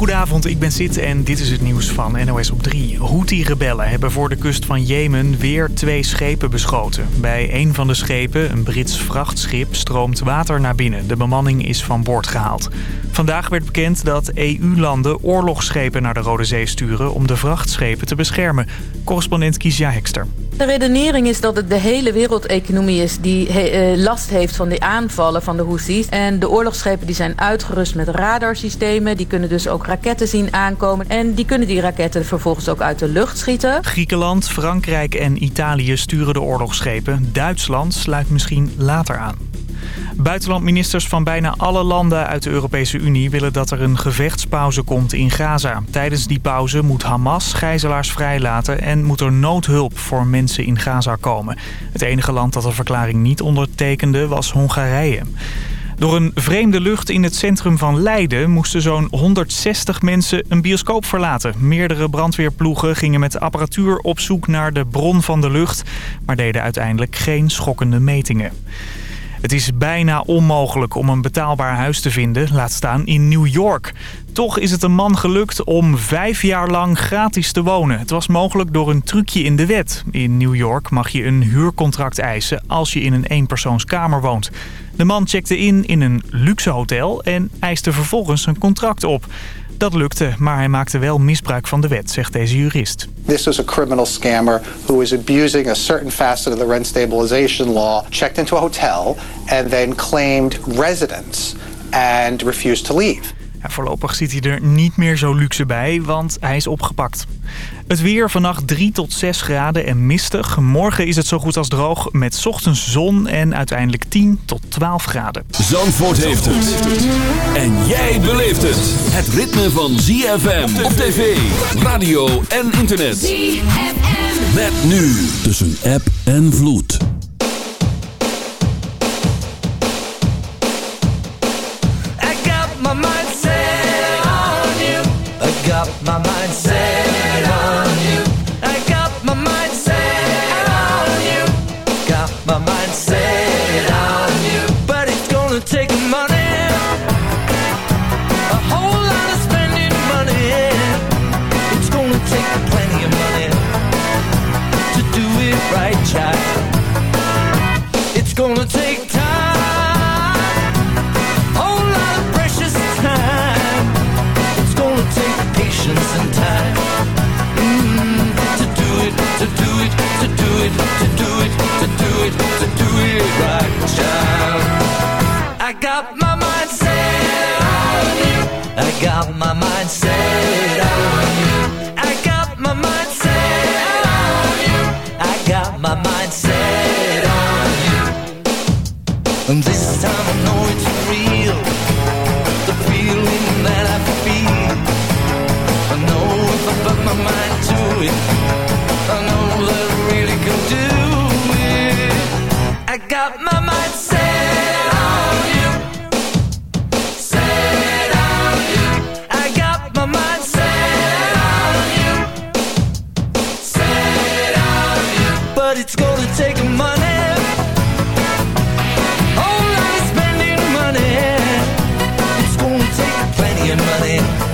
Goedenavond, ik ben Sid en dit is het nieuws van NOS op 3. Houthi-rebellen hebben voor de kust van Jemen weer twee schepen beschoten. Bij een van de schepen, een Brits vrachtschip, stroomt water naar binnen. De bemanning is van boord gehaald. Vandaag werd bekend dat EU-landen oorlogsschepen naar de Rode Zee sturen... om de vrachtschepen te beschermen. Correspondent Kiesja Hekster. De redenering is dat het de hele wereldeconomie is die eh, last heeft van de aanvallen van de Houthis. En de oorlogsschepen die zijn uitgerust met radarsystemen. Die kunnen dus ook raketten zien aankomen. En die kunnen die raketten vervolgens ook uit de lucht schieten. Griekenland, Frankrijk en Italië sturen de oorlogsschepen. Duitsland sluit misschien later aan. Buitenlandministers van bijna alle landen uit de Europese Unie willen dat er een gevechtspauze komt in Gaza. Tijdens die pauze moet Hamas gijzelaars vrijlaten en moet er noodhulp voor mensen in Gaza komen. Het enige land dat de verklaring niet ondertekende was Hongarije. Door een vreemde lucht in het centrum van Leiden moesten zo'n 160 mensen een bioscoop verlaten. Meerdere brandweerploegen gingen met apparatuur op zoek naar de bron van de lucht, maar deden uiteindelijk geen schokkende metingen. Het is bijna onmogelijk om een betaalbaar huis te vinden, laat staan in New York. Toch is het een man gelukt om vijf jaar lang gratis te wonen. Het was mogelijk door een trucje in de wet. In New York mag je een huurcontract eisen als je in een eenpersoonskamer woont. De man checkte in in een luxe hotel en eiste vervolgens een contract op. Dat lukte, maar hij maakte wel misbruik van de wet, zegt deze jurist. This was a criminal scammer who was abusing a certain facet of the rent stabilization law, checked into a hotel and then claimed residence and refused to leave. Ja, voorlopig ziet hij er niet meer zo luxe bij, want hij is opgepakt. Het weer vannacht 3 tot 6 graden en mistig. Morgen is het zo goed als droog met ochtends zon en uiteindelijk 10 tot 12 graden. Zandvoort heeft het. En jij beleeft het. Het ritme van ZFM op tv, radio en internet. ZFM. Met nu tussen app en vloed. got my mind set I got money.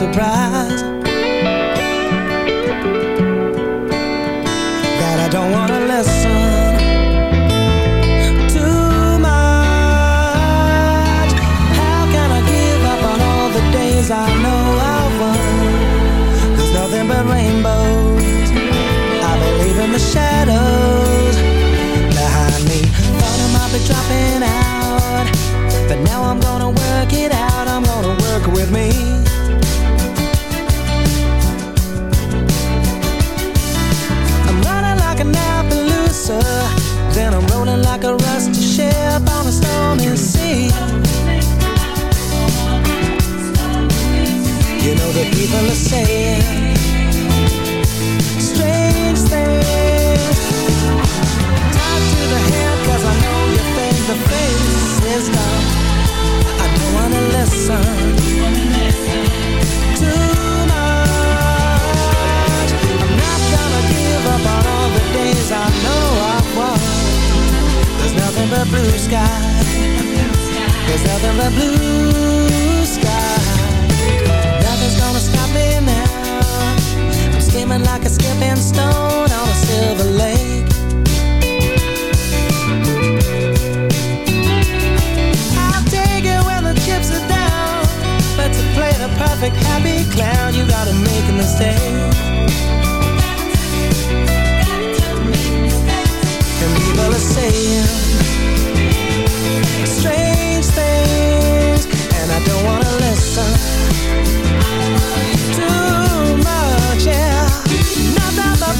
Surprise that I don't wanna listen. too much. How can I give up on all the days I know I've won? There's nothing but rainbows. I the shadows behind me. Thought I might be dropping out, but now I'm gonna work it out. I'm gonna work with me. You know the people are saying strange things. To the I know the face is dumb. I don't wanna listen too much. I'm not gonna give up on all the days I know I've. There's nothing but blue sky. There's nothing but blue. Nothing's gonna stop me now. I'm skimming like a skipping stone on a silver lake. I'll take it when the chips are down. But to play the perfect happy clown, you gotta make a mistake. People are saying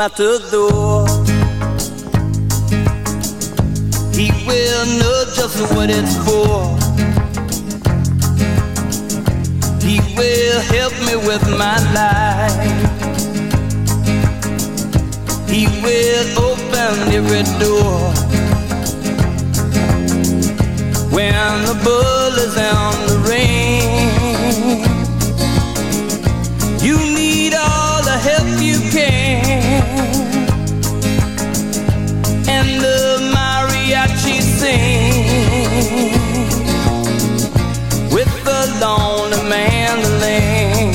the lonely mandolin.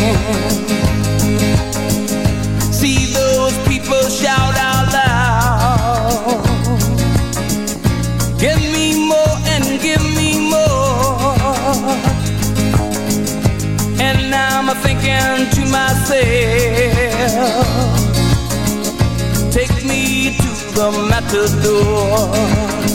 See those people shout out loud. Give me more and give me more. And now I'm thinking to myself, take me to the matador.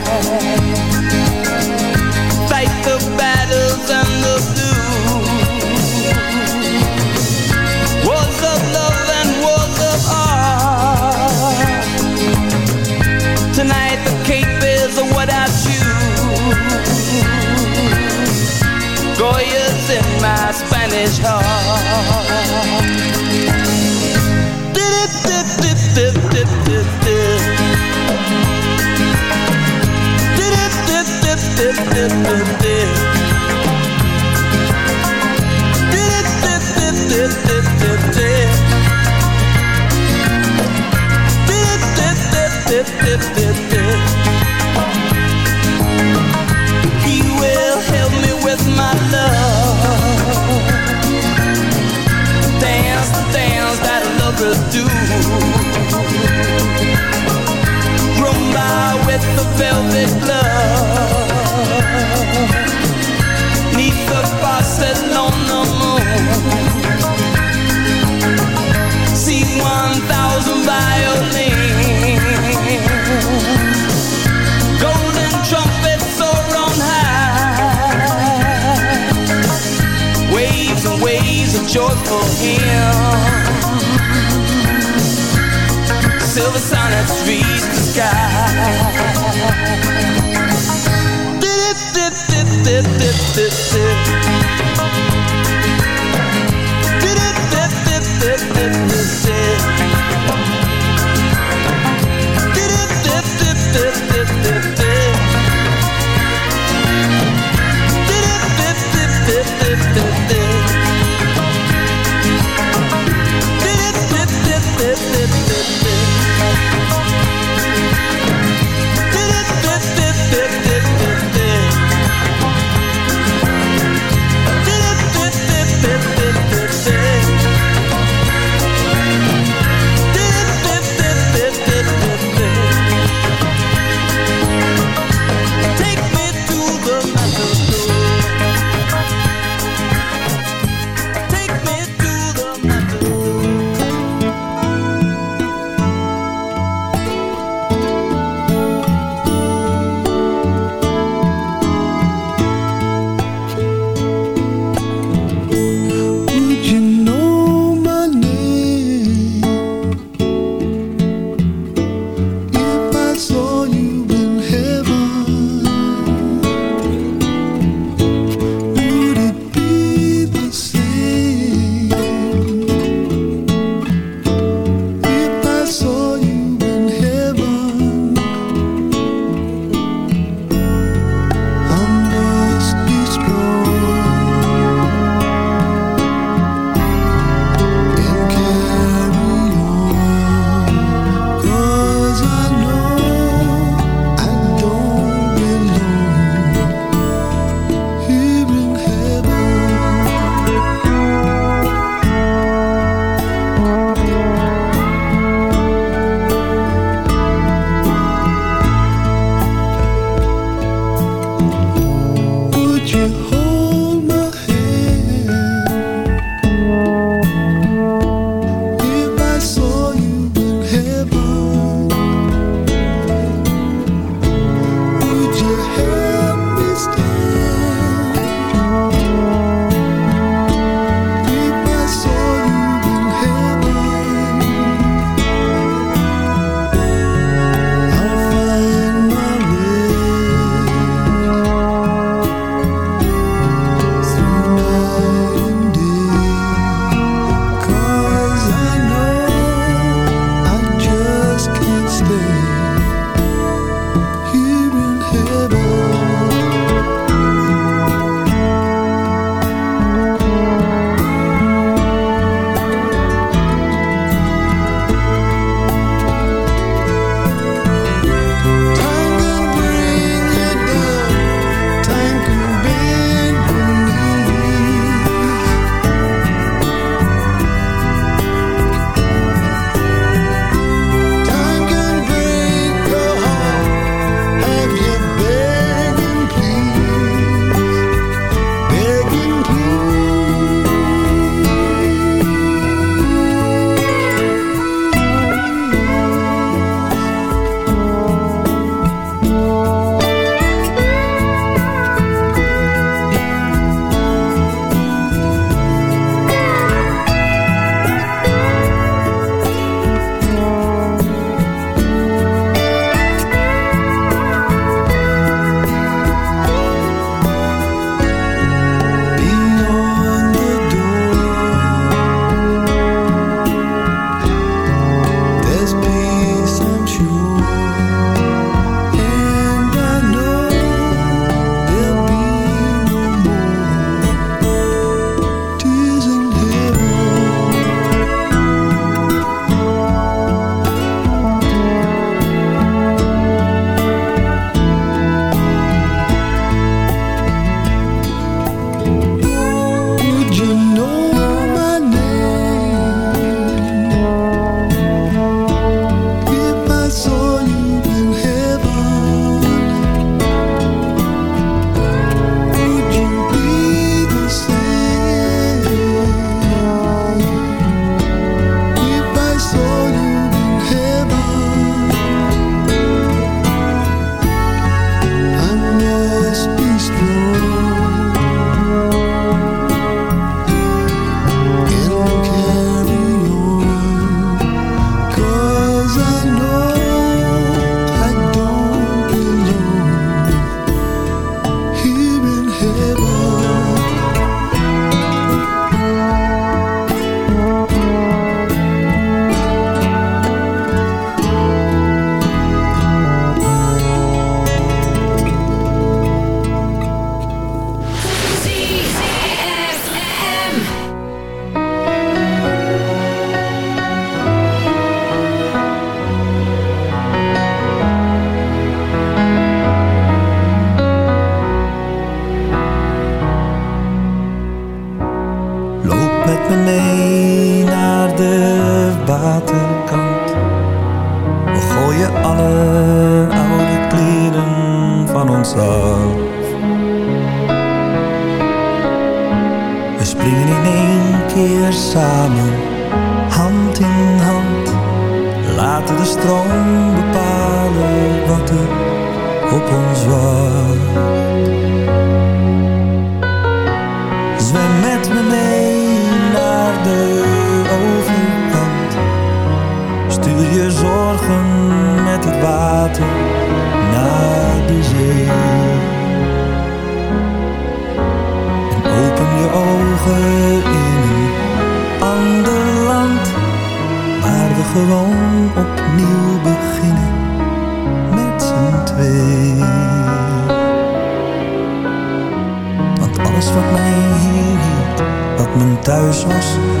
Spanish heart. lovers do rumba with the velvet glove. Neath the Barcelona moon See one thousand violins. Golden trumpets soar on high. Waves and waves of joyful hymns silver sonnets reach the sky. Dip, dip, dip, dip, dip. Dip, 消失。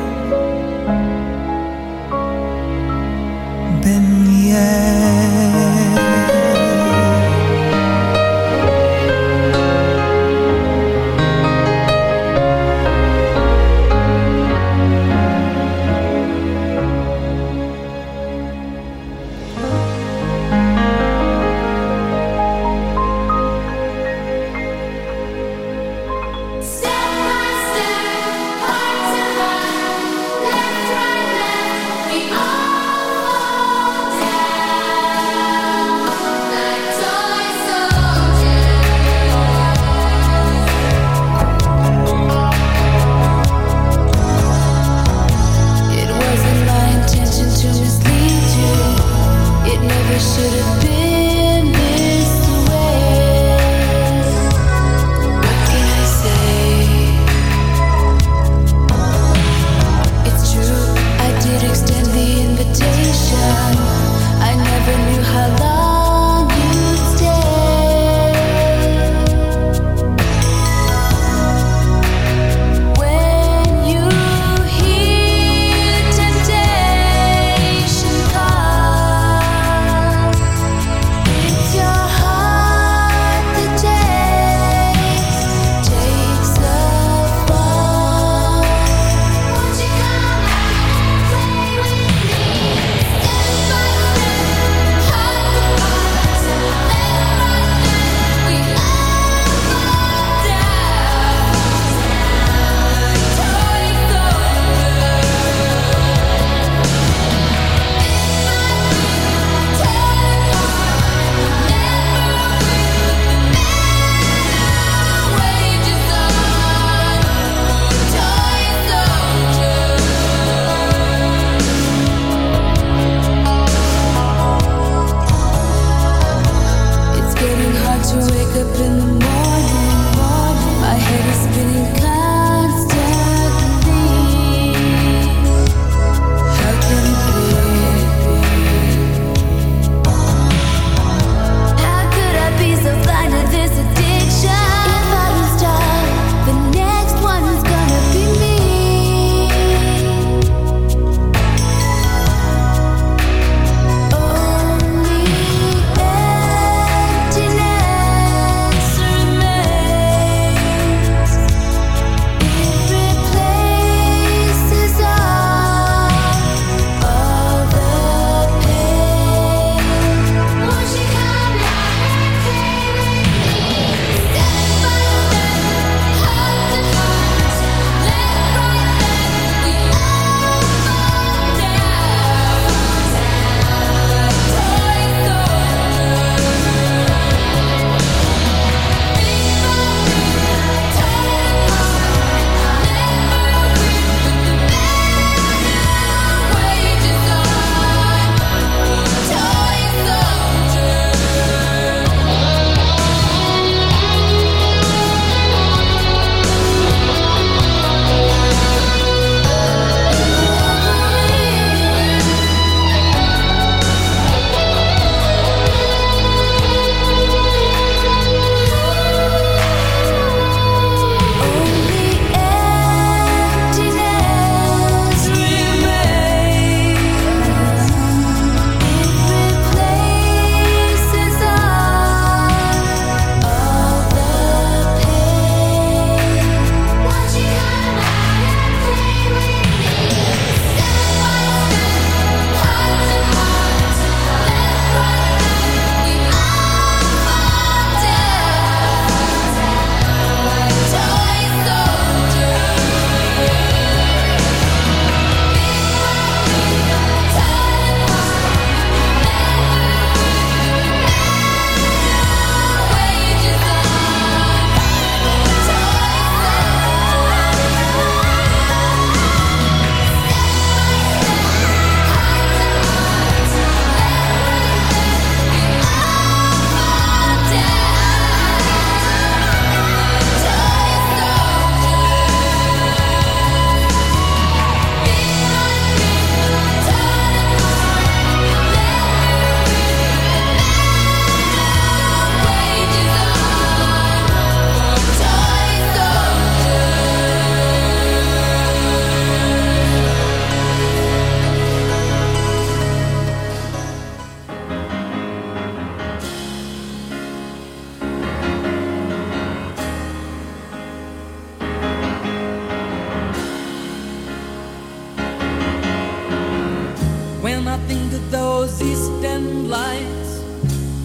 those East End lights,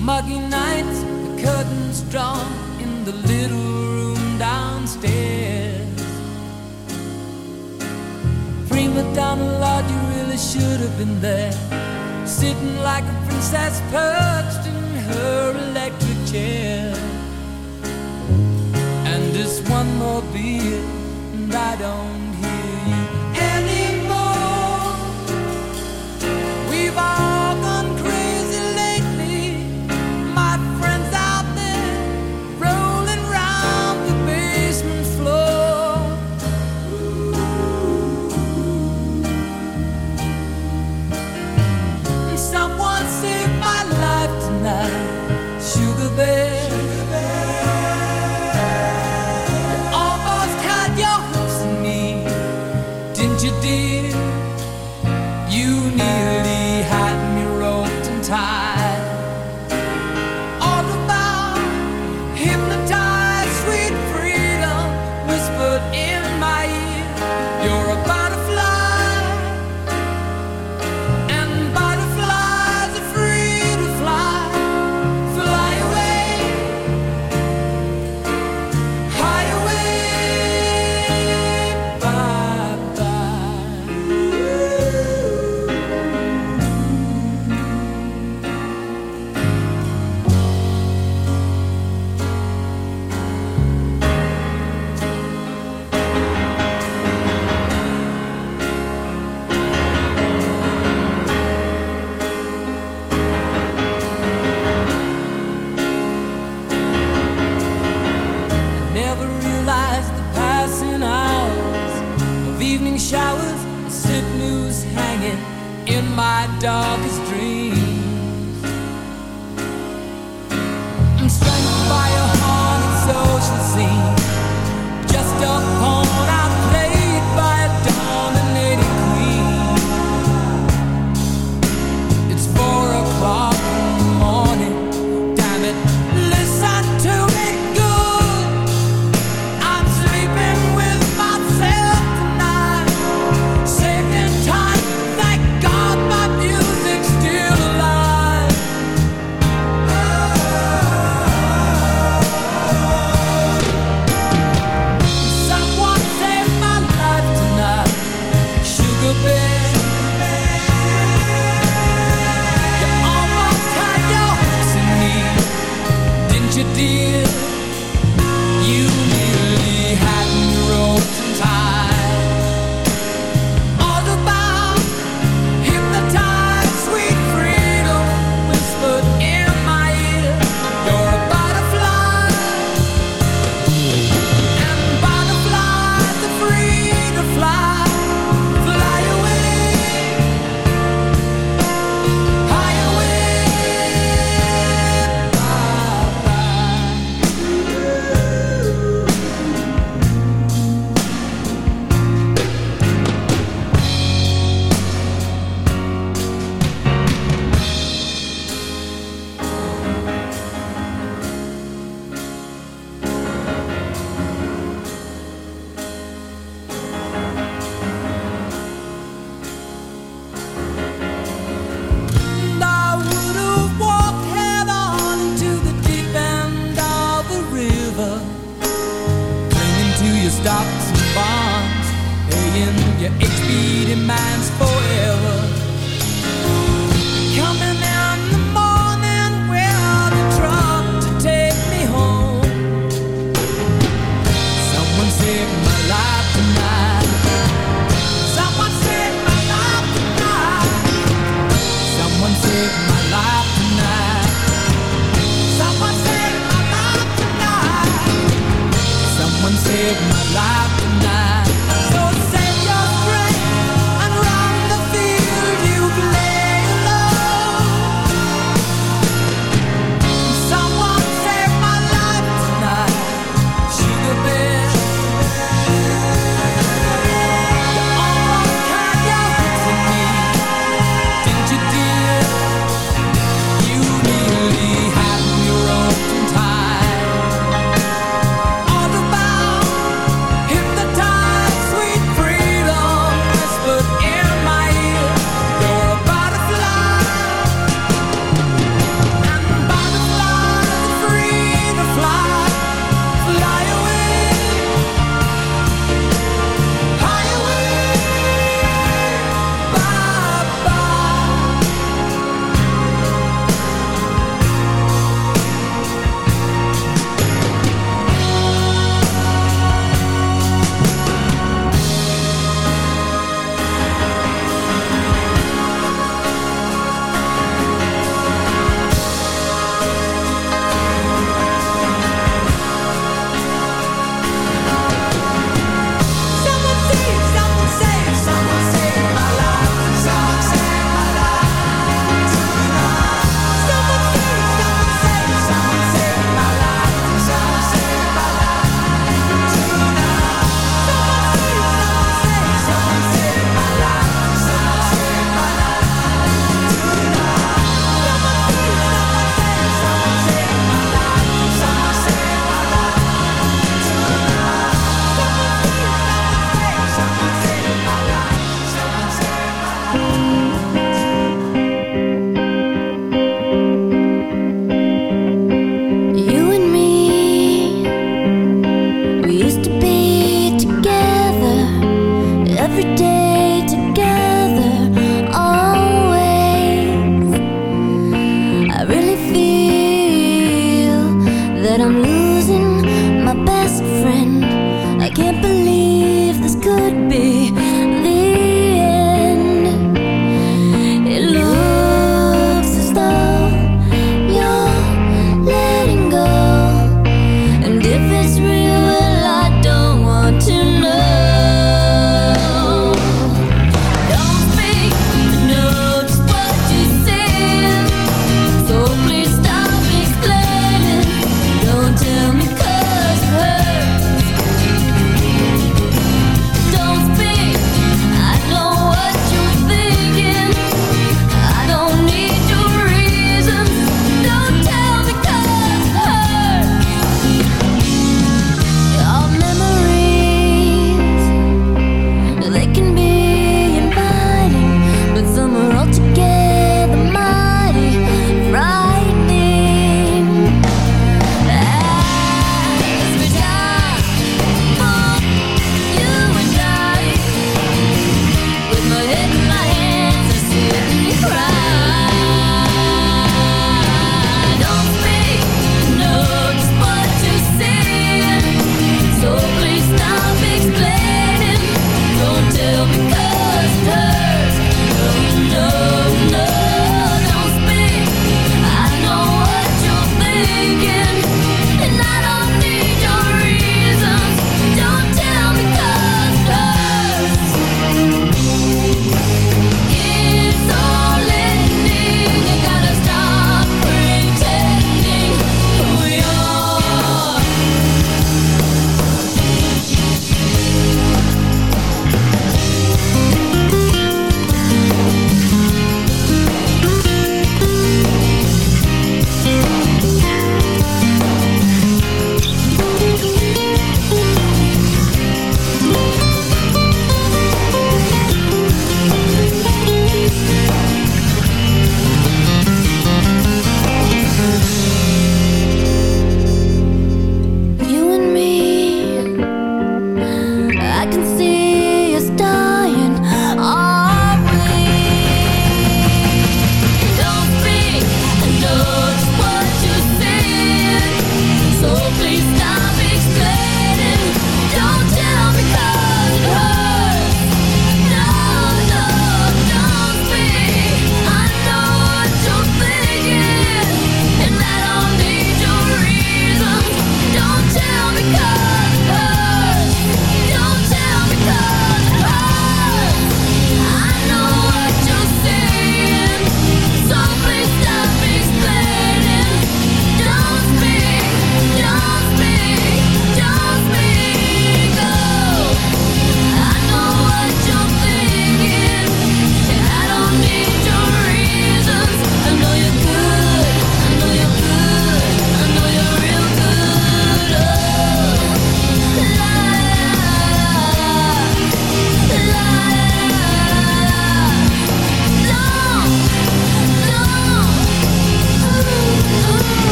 muggy nights, the curtains drawn in the little room downstairs. Prima donna Lord, you really should have been there, sitting like a princess perched in her electric chair. And this one more beer, and I don't hear you anymore. We've all darkest dreams.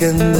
Onbekende